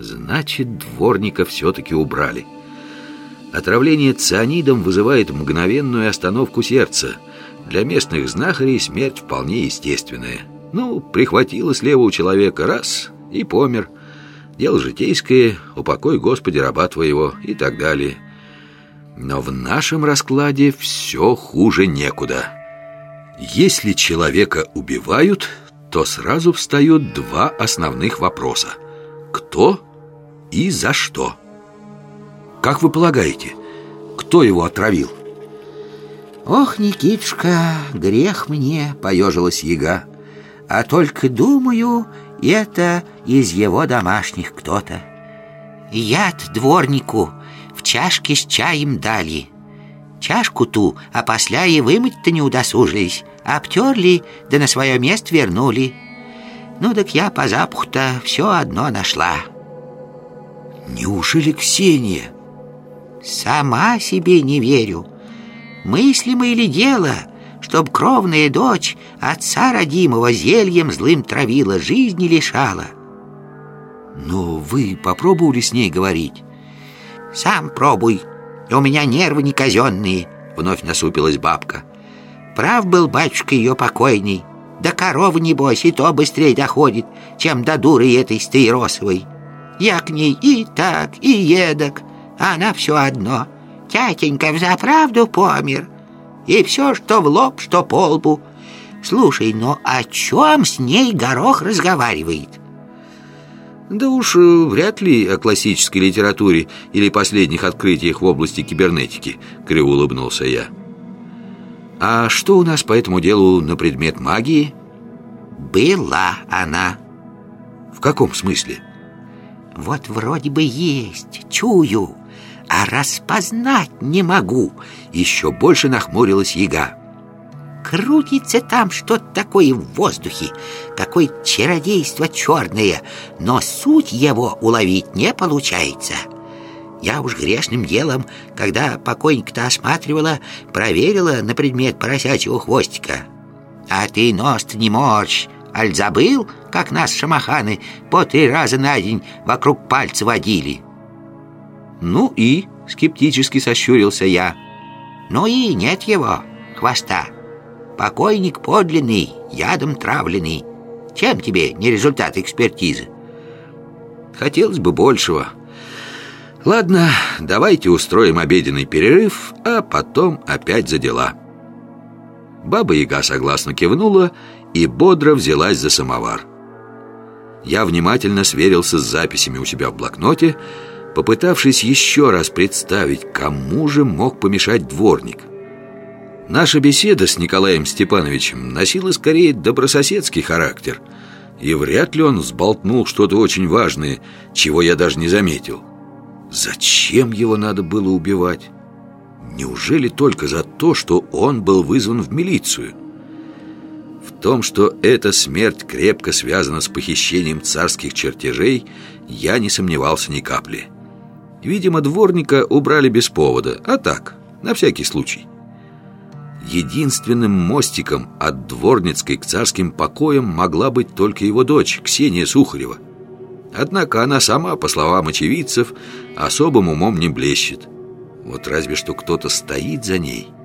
Значит, дворника все-таки убрали. Отравление цианидом вызывает мгновенную остановку сердца. Для местных знахарей смерть вполне естественная. Ну, прихватило слева у человека раз и помер. Дело житейское, упокой, Господи, раба твоего и так далее. Но в нашем раскладе все хуже некуда. Если человека убивают, то сразу встают два основных вопроса. Кто и за что? Как вы полагаете, кто его отравил? Ох, Никитушка, грех мне, поежилась яга. А только думаю, это из его домашних кто-то. Яд дворнику в чашке с чаем дали. Чашку ту, а после и вымыть-то не удосужились. Обтерли, да на свое место вернули. Ну так я по запаху-то все одно нашла. Неужели Ксения? Сама себе не верю. Мыслимо или дело, чтоб кровная дочь отца родимого зельем злым травила, жизни лишала. Но вы попробовали с ней говорить? Сам пробуй. У меня нервы не казенные, вновь насупилась бабка. Прав был батюшка ее покойный. Да корова, небось, и то быстрее доходит, чем до дуры этой стаиросовой. Я к ней и так, и едок, а она все одно. Тятенька взаправду помер. И все, что в лоб, что по лбу. Слушай, но о чем с ней горох разговаривает? Да уж э, вряд ли о классической литературе или последних открытиях в области кибернетики, криво улыбнулся я. А что у нас по этому делу на предмет магии? Была она. В каком смысле? Вот вроде бы есть, чую, а распознать не могу. Еще больше нахмурилась яга. Крутится там что-то такое в воздухе, какое чародейство черное, но суть его уловить не получается. Я уж грешным делом, когда покойника-то осматривала, проверила на предмет поросячьего хвостика. А ты нос не морщ, Аль забыл, как нас шамаханы по три раза на день вокруг пальца водили? Ну и, скептически сощурился я. Ну и нет его, хвоста. Покойник подлинный, ядом травленный. Чем тебе не результат экспертизы? Хотелось бы большего. Ладно, давайте устроим обеденный перерыв, а потом опять за дела. Баба-яга согласно кивнула и бодро взялась за самовар. Я внимательно сверился с записями у себя в блокноте, попытавшись еще раз представить, кому же мог помешать дворник. Наша беседа с Николаем Степановичем носила скорее добрососедский характер, и вряд ли он сболтнул что-то очень важное, чего я даже не заметил. Зачем его надо было убивать? Неужели только за то, что он был вызван в милицию? Том, что эта смерть крепко связана с похищением царских чертежей, я не сомневался ни капли. Видимо, дворника убрали без повода, а так, на всякий случай. Единственным мостиком от дворницкой к царским покоям могла быть только его дочь, Ксения Сухарева. Однако она сама, по словам очевидцев, особым умом не блещет. Вот разве что кто-то стоит за ней –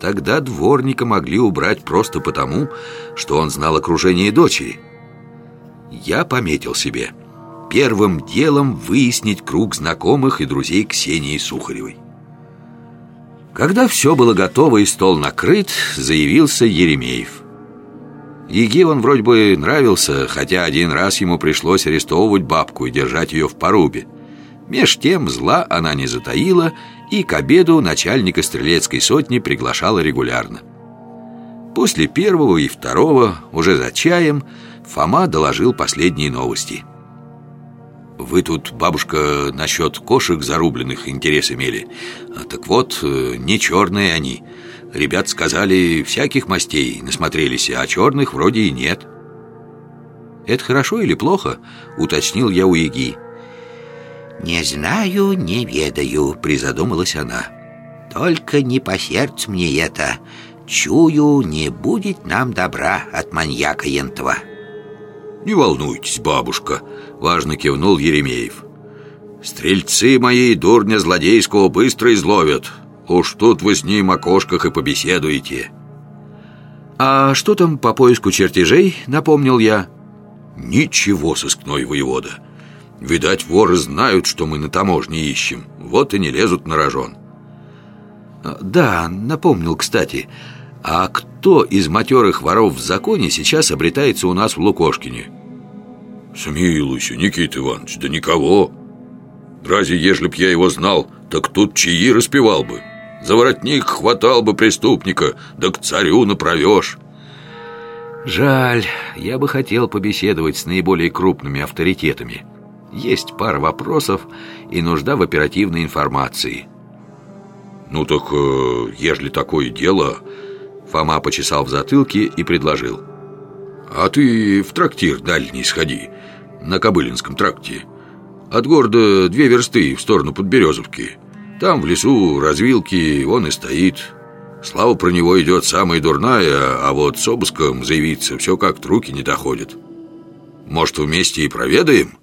Тогда дворника могли убрать просто потому, что он знал окружение дочери. Я пометил себе первым делом выяснить круг знакомых и друзей Ксении Сухаревой. Когда все было готово и стол накрыт, заявился Еремеев. Еге он вроде бы нравился, хотя один раз ему пришлось арестовывать бабку и держать ее в порубе. Меж тем зла она не затаила и к обеду начальника стрелецкой сотни приглашала регулярно. После первого и второго, уже за чаем, Фома доложил последние новости. «Вы тут, бабушка, насчет кошек зарубленных интерес имели. Так вот, э, не черные они. Ребят сказали, всяких мастей насмотрелись, а черных вроде и нет». «Это хорошо или плохо?» — уточнил я у Яги. «Не знаю, не ведаю», — призадумалась она. «Только не по сердцу мне это. Чую, не будет нам добра от маньяка ентова». Не волнуйтесь, бабушка Важно кивнул Еремеев Стрельцы мои дурня злодейского быстро изловят Уж тут вы с ним о кошках и побеседуете «А что там по поиску чертежей?» — напомнил я «Ничего, сыскной воевода Видать, воры знают, что мы на таможне ищем Вот и не лезут на рожон «Да, напомнил, кстати А кто из матерых воров в законе сейчас обретается у нас в Лукошкине?» «Смилуйся, Никита Иванович, да никого Разве, ежели б я его знал, так тут чаи распевал бы за воротник хватал бы преступника, да к царю направешь. Жаль, я бы хотел побеседовать с наиболее крупными авторитетами. Есть пара вопросов и нужда в оперативной информации. Ну так, э, ежели такое дело... Фома почесал в затылке и предложил. А ты в трактир дальний сходи, на Кобылинском тракте. От города две версты в сторону Подберезовки. Там в лесу развилки он и стоит. Слава про него идет самая дурная, а вот с обыском заявиться все как-то руки не доходят. Может, вместе и проведаем?»